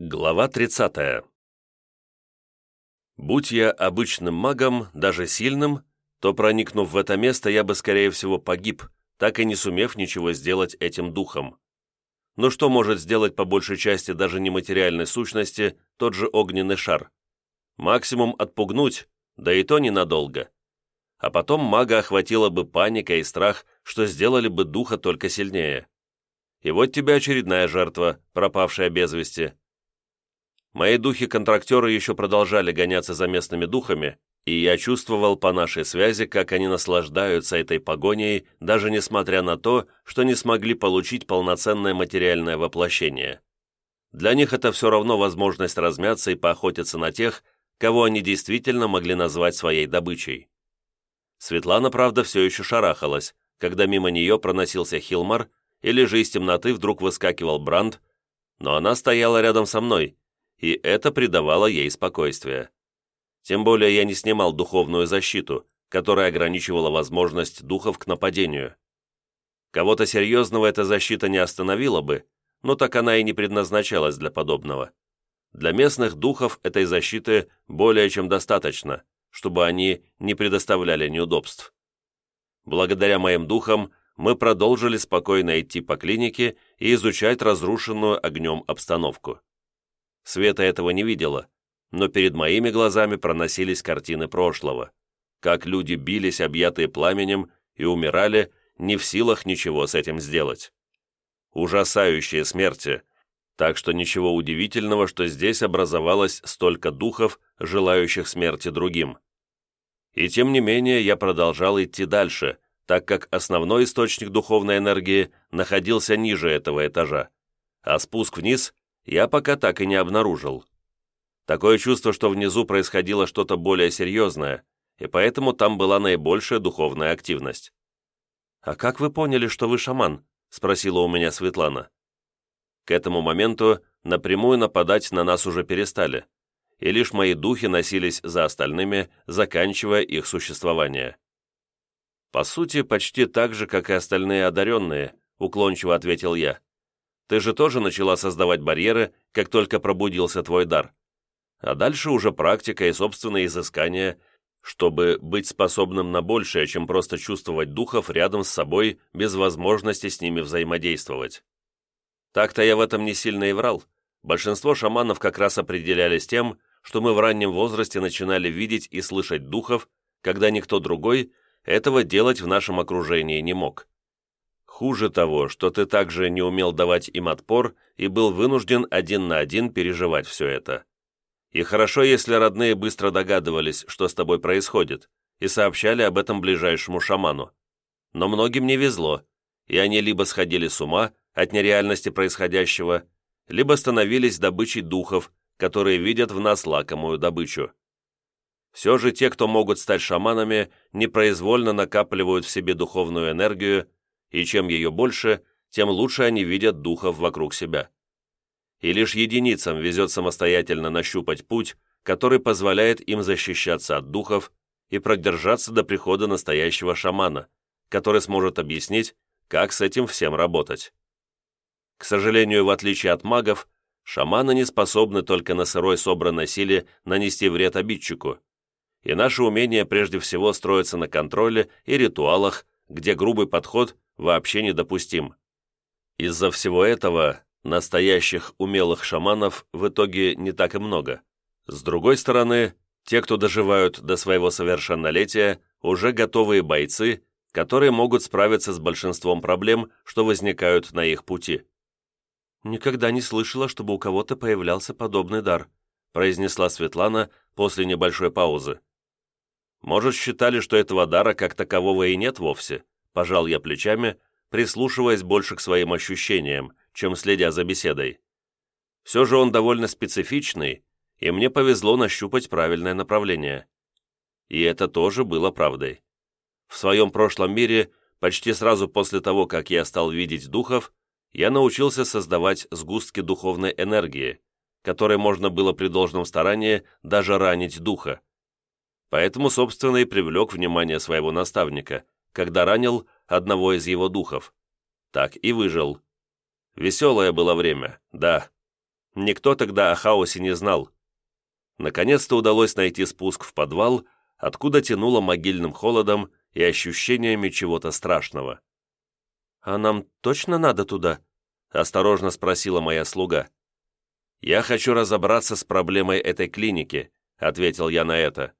Глава 30. Будь я обычным магом, даже сильным, то, проникнув в это место, я бы, скорее всего, погиб, так и не сумев ничего сделать этим духом. Но что может сделать по большей части даже нематериальной сущности тот же огненный шар? Максимум отпугнуть, да и то ненадолго. А потом мага охватила бы паника и страх, что сделали бы духа только сильнее. И вот тебе очередная жертва, пропавшая без вести. Мои духи-контрактеры еще продолжали гоняться за местными духами, и я чувствовал по нашей связи, как они наслаждаются этой погоней, даже несмотря на то, что не смогли получить полноценное материальное воплощение. Для них это все равно возможность размяться и поохотиться на тех, кого они действительно могли назвать своей добычей. Светлана, правда, все еще шарахалась, когда мимо нее проносился Хилмар, или же из темноты вдруг выскакивал Бранд, но она стояла рядом со мной, и это придавало ей спокойствие. Тем более я не снимал духовную защиту, которая ограничивала возможность духов к нападению. Кого-то серьезного эта защита не остановила бы, но так она и не предназначалась для подобного. Для местных духов этой защиты более чем достаточно, чтобы они не предоставляли неудобств. Благодаря моим духам мы продолжили спокойно идти по клинике и изучать разрушенную огнем обстановку. Света этого не видела, но перед моими глазами проносились картины прошлого, как люди бились, объятые пламенем, и умирали, не в силах ничего с этим сделать. Ужасающие смерти, так что ничего удивительного, что здесь образовалось столько духов, желающих смерти другим. И тем не менее я продолжал идти дальше, так как основной источник духовной энергии находился ниже этого этажа, а спуск вниз я пока так и не обнаружил. Такое чувство, что внизу происходило что-то более серьезное, и поэтому там была наибольшая духовная активность. «А как вы поняли, что вы шаман?» — спросила у меня Светлана. К этому моменту напрямую нападать на нас уже перестали, и лишь мои духи носились за остальными, заканчивая их существование. «По сути, почти так же, как и остальные одаренные», — уклончиво ответил я. Ты же тоже начала создавать барьеры, как только пробудился твой дар. А дальше уже практика и собственные изыскания, чтобы быть способным на большее, чем просто чувствовать духов рядом с собой без возможности с ними взаимодействовать. Так-то я в этом не сильно и врал. Большинство шаманов как раз определялись тем, что мы в раннем возрасте начинали видеть и слышать духов, когда никто другой этого делать в нашем окружении не мог. Хуже того, что ты также не умел давать им отпор и был вынужден один на один переживать все это. И хорошо, если родные быстро догадывались, что с тобой происходит, и сообщали об этом ближайшему шаману. Но многим не везло, и они либо сходили с ума от нереальности происходящего, либо становились добычей духов, которые видят в нас лакомую добычу. Все же те, кто могут стать шаманами, непроизвольно накапливают в себе духовную энергию и чем ее больше, тем лучше они видят духов вокруг себя. И лишь единицам везет самостоятельно нащупать путь, который позволяет им защищаться от духов и продержаться до прихода настоящего шамана, который сможет объяснить, как с этим всем работать. К сожалению, в отличие от магов, шаманы не способны только на сырой собранной силе нанести вред обидчику, и наше умение прежде всего строится на контроле и ритуалах, где грубый подход вообще недопустим. Из-за всего этого настоящих умелых шаманов в итоге не так и много. С другой стороны, те, кто доживают до своего совершеннолетия, уже готовые бойцы, которые могут справиться с большинством проблем, что возникают на их пути. «Никогда не слышала, чтобы у кого-то появлялся подобный дар», произнесла Светлана после небольшой паузы. «Может, считали, что этого дара как такового и нет вовсе?» Пожал я плечами, прислушиваясь больше к своим ощущениям, чем следя за беседой. Все же он довольно специфичный, и мне повезло нащупать правильное направление. И это тоже было правдой. В своем прошлом мире, почти сразу после того, как я стал видеть духов, я научился создавать сгустки духовной энергии, которой можно было при должном старании даже ранить духа. Поэтому, собственно, и привлек внимание своего наставника – когда ранил одного из его духов. Так и выжил. Веселое было время, да. Никто тогда о хаосе не знал. Наконец-то удалось найти спуск в подвал, откуда тянуло могильным холодом и ощущениями чего-то страшного. «А нам точно надо туда?» — осторожно спросила моя слуга. «Я хочу разобраться с проблемой этой клиники», — ответил я на это.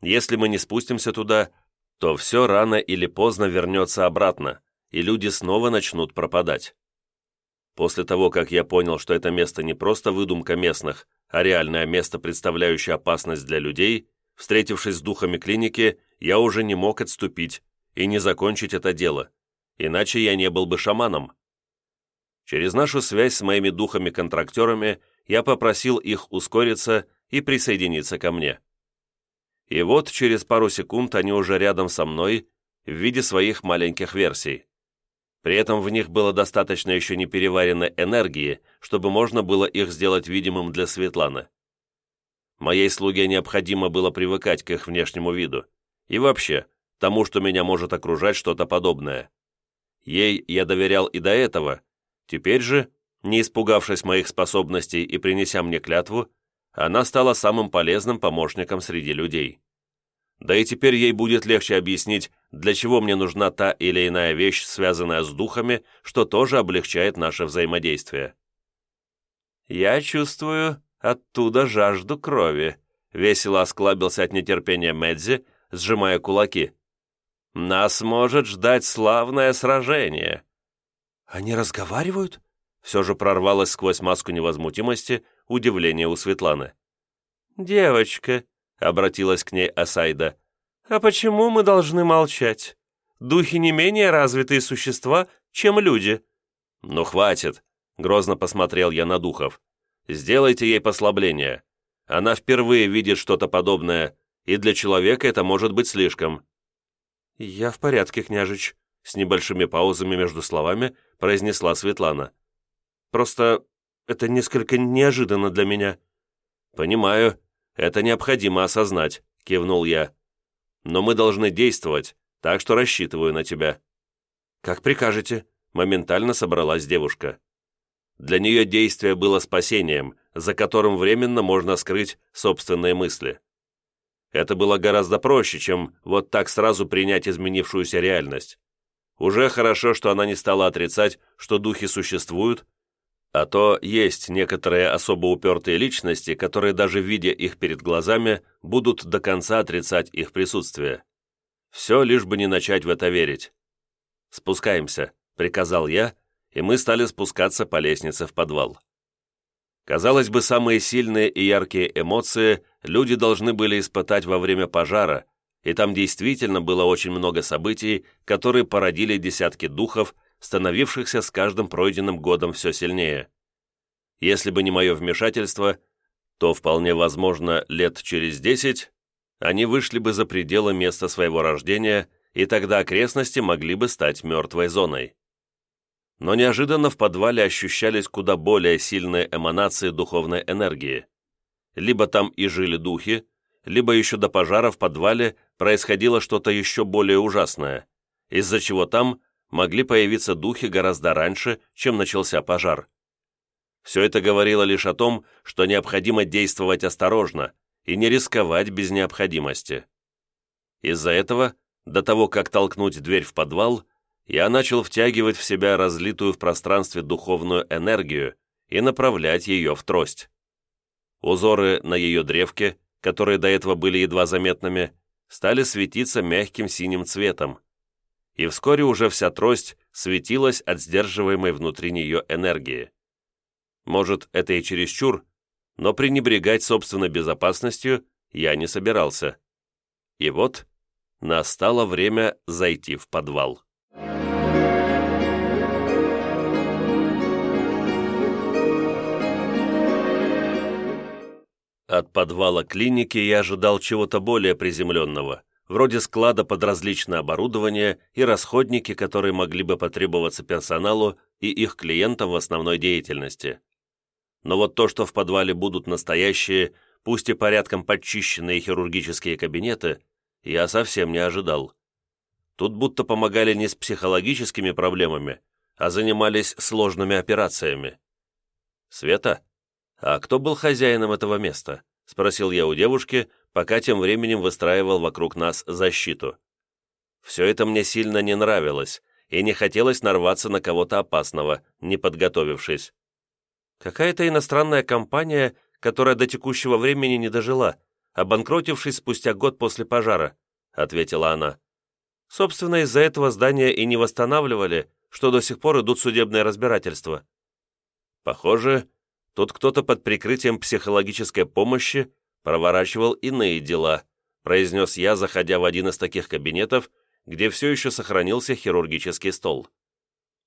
«Если мы не спустимся туда, то все рано или поздно вернется обратно, и люди снова начнут пропадать». После того, как я понял, что это место не просто выдумка местных, а реальное место, представляющее опасность для людей, встретившись с духами клиники, я уже не мог отступить и не закончить это дело, иначе я не был бы шаманом. Через нашу связь с моими духами-контрактерами я попросил их ускориться и присоединиться ко мне. И вот через пару секунд они уже рядом со мной в виде своих маленьких версий. При этом в них было достаточно еще не переваренной энергии, чтобы можно было их сделать видимым для Светланы. Моей слуге необходимо было привыкать к их внешнему виду. И вообще, тому, что меня может окружать что-то подобное. Ей я доверял и до этого, Теперь же, не испугавшись моих способностей и принеся мне клятву, она стала самым полезным помощником среди людей. Да и теперь ей будет легче объяснить, для чего мне нужна та или иная вещь, связанная с духами, что тоже облегчает наше взаимодействие. «Я чувствую оттуда жажду крови», — весело осклабился от нетерпения Медзи, сжимая кулаки. «Нас может ждать славное сражение». «Они разговаривают?» Все же прорвалось сквозь маску невозмутимости удивление у Светланы. «Девочка», — обратилась к ней Асайда, «а почему мы должны молчать? Духи не менее развитые существа, чем люди». «Ну хватит», — грозно посмотрел я на духов. «Сделайте ей послабление. Она впервые видит что-то подобное, и для человека это может быть слишком». «Я в порядке, княжич», — с небольшими паузами между словами произнесла Светлана. «Просто это несколько неожиданно для меня». «Понимаю, это необходимо осознать», — кивнул я. «Но мы должны действовать, так что рассчитываю на тебя». «Как прикажете», — моментально собралась девушка. Для нее действие было спасением, за которым временно можно скрыть собственные мысли. Это было гораздо проще, чем вот так сразу принять изменившуюся реальность. Уже хорошо, что она не стала отрицать, что духи существуют, а то есть некоторые особо упертые личности, которые даже видя их перед глазами, будут до конца отрицать их присутствие. Все, лишь бы не начать в это верить. «Спускаемся», — приказал я, и мы стали спускаться по лестнице в подвал. Казалось бы, самые сильные и яркие эмоции люди должны были испытать во время пожара, и там действительно было очень много событий, которые породили десятки духов, становившихся с каждым пройденным годом все сильнее. Если бы не мое вмешательство, то вполне возможно лет через десять они вышли бы за пределы места своего рождения, и тогда окрестности могли бы стать мертвой зоной. Но неожиданно в подвале ощущались куда более сильные эманации духовной энергии. Либо там и жили духи, либо еще до пожара в подвале происходило что-то еще более ужасное, из-за чего там могли появиться духи гораздо раньше, чем начался пожар. Все это говорило лишь о том, что необходимо действовать осторожно и не рисковать без необходимости. Из-за этого, до того, как толкнуть дверь в подвал, я начал втягивать в себя разлитую в пространстве духовную энергию и направлять ее в трость. Узоры на ее древке, которые до этого были едва заметными, стали светиться мягким синим цветом, и вскоре уже вся трость светилась от сдерживаемой внутри нее энергии. Может, это и чересчур, но пренебрегать собственной безопасностью я не собирался. И вот настало время зайти в подвал. От подвала клиники я ожидал чего-то более приземленного, вроде склада под различное оборудование и расходники, которые могли бы потребоваться персоналу и их клиентам в основной деятельности. Но вот то, что в подвале будут настоящие, пусть и порядком подчищенные хирургические кабинеты, я совсем не ожидал. Тут будто помогали не с психологическими проблемами, а занимались сложными операциями. «Света?» «А кто был хозяином этого места?» — спросил я у девушки, пока тем временем выстраивал вокруг нас защиту. Все это мне сильно не нравилось, и не хотелось нарваться на кого-то опасного, не подготовившись. Какая-то иностранная компания, которая до текущего времени не дожила, обанкротившись спустя год после пожара», — ответила она. «Собственно, из-за этого здания и не восстанавливали, что до сих пор идут судебные разбирательства». Похоже, тут кто-то под прикрытием психологической помощи проворачивал иные дела, произнес я, заходя в один из таких кабинетов, где все еще сохранился хирургический стол.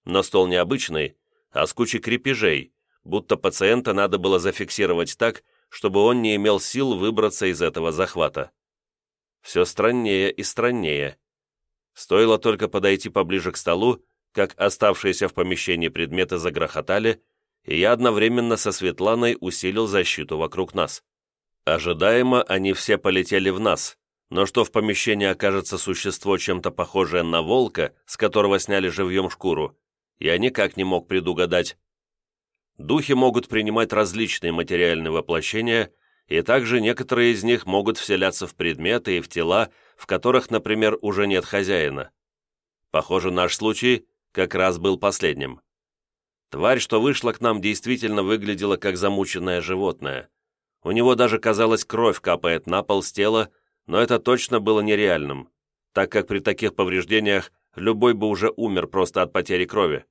Но стол необычный, а с кучей крепежей, будто пациента надо было зафиксировать так, чтобы он не имел сил выбраться из этого захвата. Все страннее и страннее. Стоило только подойти поближе к столу, как оставшиеся в помещении предметы загрохотали, и я одновременно со Светланой усилил защиту вокруг нас. Ожидаемо они все полетели в нас, но что в помещении окажется существо чем-то похожее на волка, с которого сняли живьем шкуру, я никак не мог предугадать. Духи могут принимать различные материальные воплощения, и также некоторые из них могут вселяться в предметы и в тела, в которых, например, уже нет хозяина. Похоже, наш случай как раз был последним. Тварь, что вышла к нам, действительно выглядела как замученное животное. У него даже, казалось, кровь капает на пол с тела, но это точно было нереальным, так как при таких повреждениях любой бы уже умер просто от потери крови.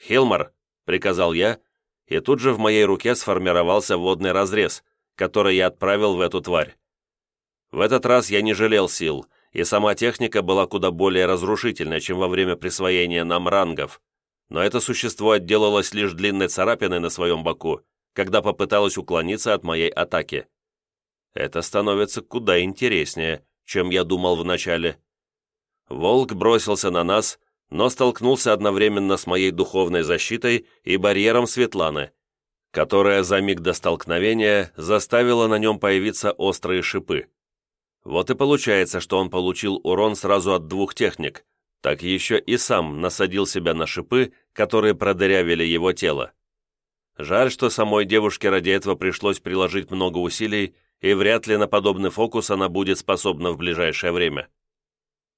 «Хилмар», — приказал я, — и тут же в моей руке сформировался водный разрез, который я отправил в эту тварь. В этот раз я не жалел сил, и сама техника была куда более разрушительной, чем во время присвоения нам рангов, но это существо отделалось лишь длинной царапиной на своем боку, когда попыталось уклониться от моей атаки. Это становится куда интереснее, чем я думал вначале. Волк бросился на нас, но столкнулся одновременно с моей духовной защитой и барьером Светланы, которая за миг до столкновения заставила на нем появиться острые шипы. Вот и получается, что он получил урон сразу от двух техник, так еще и сам насадил себя на шипы, которые продырявили его тело. Жаль, что самой девушке ради этого пришлось приложить много усилий, и вряд ли на подобный фокус она будет способна в ближайшее время.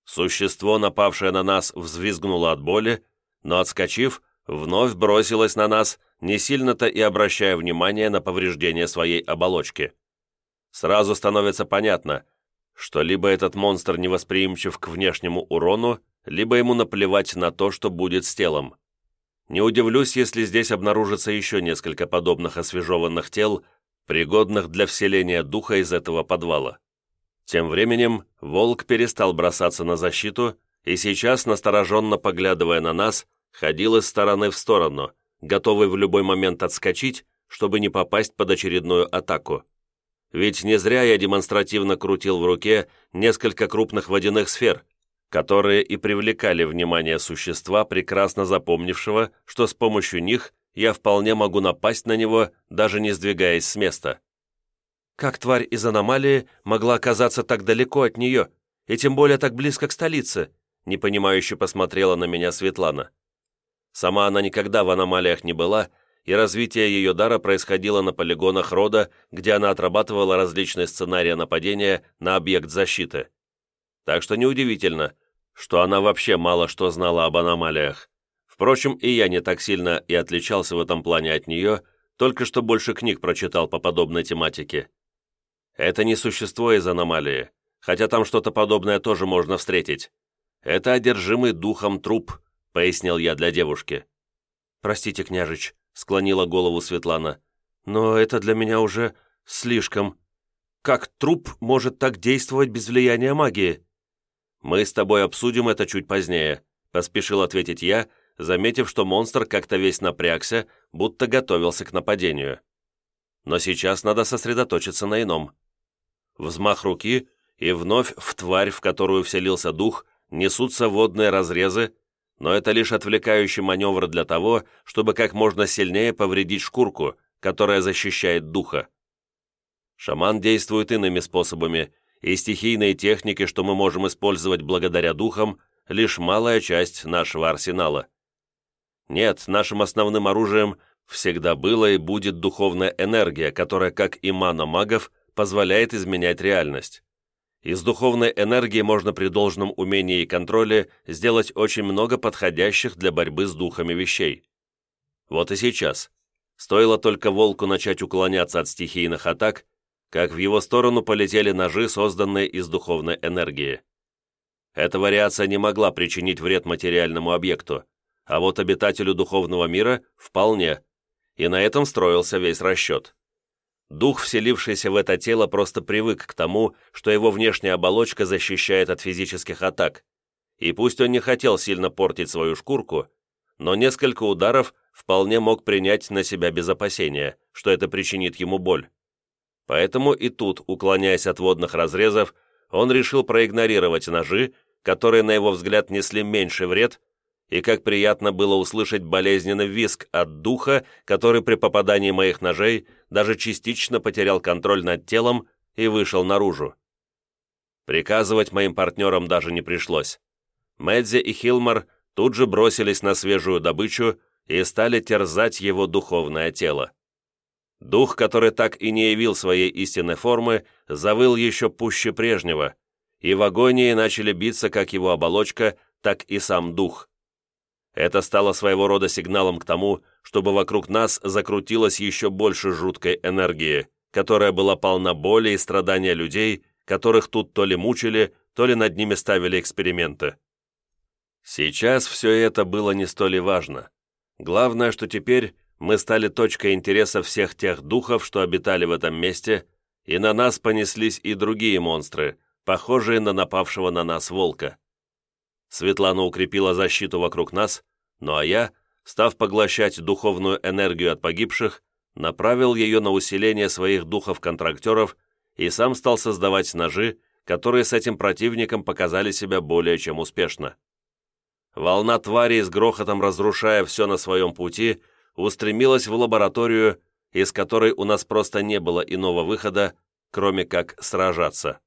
Существо, напавшее на нас, взвизгнуло от боли, но, отскочив, вновь бросилось на нас, не сильно-то и обращая внимание на повреждение своей оболочки. Сразу становится понятно, что либо этот монстр невосприимчив к внешнему урону, либо ему наплевать на то, что будет с телом. Не удивлюсь, если здесь обнаружится еще несколько подобных освежеванных тел, пригодных для вселения духа из этого подвала. Тем временем волк перестал бросаться на защиту и сейчас, настороженно поглядывая на нас, ходил из стороны в сторону, готовый в любой момент отскочить, чтобы не попасть под очередную атаку. Ведь не зря я демонстративно крутил в руке несколько крупных водяных сфер, которые и привлекали внимание существа, прекрасно запомнившего, что с помощью них я вполне могу напасть на него, даже не сдвигаясь с места. Как тварь из аномалии могла оказаться так далеко от нее, и тем более так близко к столице?» непонимающе посмотрела на меня Светлана. Сама она никогда в аномалиях не была, и развитие ее дара происходило на полигонах рода, где она отрабатывала различные сценарии нападения на объект защиты. Так что неудивительно, что она вообще мало что знала об аномалиях. Впрочем, и я не так сильно и отличался в этом плане от нее, только что больше книг прочитал по подобной тематике. Это не существо из аномалии, хотя там что-то подобное тоже можно встретить. Это одержимый духом труп, пояснил я для девушки. Простите, княжич, склонила голову Светлана, но это для меня уже слишком. Как труп может так действовать без влияния магии? Мы с тобой обсудим это чуть позднее, поспешил ответить я, заметив, что монстр как-то весь напрягся, будто готовился к нападению. Но сейчас надо сосредоточиться на ином. Взмах руки, и вновь в тварь, в которую вселился дух, несутся водные разрезы, но это лишь отвлекающий маневр для того, чтобы как можно сильнее повредить шкурку, которая защищает духа. Шаман действует иными способами, и стихийные техники, что мы можем использовать благодаря духам, лишь малая часть нашего арсенала. Нет, нашим основным оружием всегда была и будет духовная энергия, которая, как и мана магов, позволяет изменять реальность. Из духовной энергии можно при должном умении и контроле сделать очень много подходящих для борьбы с духами вещей. Вот и сейчас. Стоило только волку начать уклоняться от стихийных атак, как в его сторону полетели ножи, созданные из духовной энергии. Эта вариация не могла причинить вред материальному объекту, а вот обитателю духовного мира – вполне, и на этом строился весь расчет. Дух, вселившийся в это тело, просто привык к тому, что его внешняя оболочка защищает от физических атак, и пусть он не хотел сильно портить свою шкурку, но несколько ударов вполне мог принять на себя без опасения, что это причинит ему боль. Поэтому и тут, уклоняясь от водных разрезов, он решил проигнорировать ножи, которые, на его взгляд, несли меньший вред, и как приятно было услышать болезненный виск от духа, который при попадании моих ножей даже частично потерял контроль над телом и вышел наружу. Приказывать моим партнерам даже не пришлось. Мэдзи и Хилмар тут же бросились на свежую добычу и стали терзать его духовное тело. Дух, который так и не явил своей истинной формы, завыл еще пуще прежнего, и в агонии начали биться как его оболочка, так и сам дух. Это стало своего рода сигналом к тому, чтобы вокруг нас закрутилось еще больше жуткой энергии, которая была полна боли и страдания людей, которых тут то ли мучили, то ли над ними ставили эксперименты. Сейчас все это было не столь важно. Главное, что теперь мы стали точкой интереса всех тех духов, что обитали в этом месте, и на нас понеслись и другие монстры, похожие на напавшего на нас волка. Светлана укрепила защиту вокруг нас, ну а я, став поглощать духовную энергию от погибших, направил ее на усиление своих духов-контрактеров и сам стал создавать ножи, которые с этим противником показали себя более чем успешно. Волна твари с грохотом разрушая все на своем пути, устремилась в лабораторию, из которой у нас просто не было иного выхода, кроме как сражаться.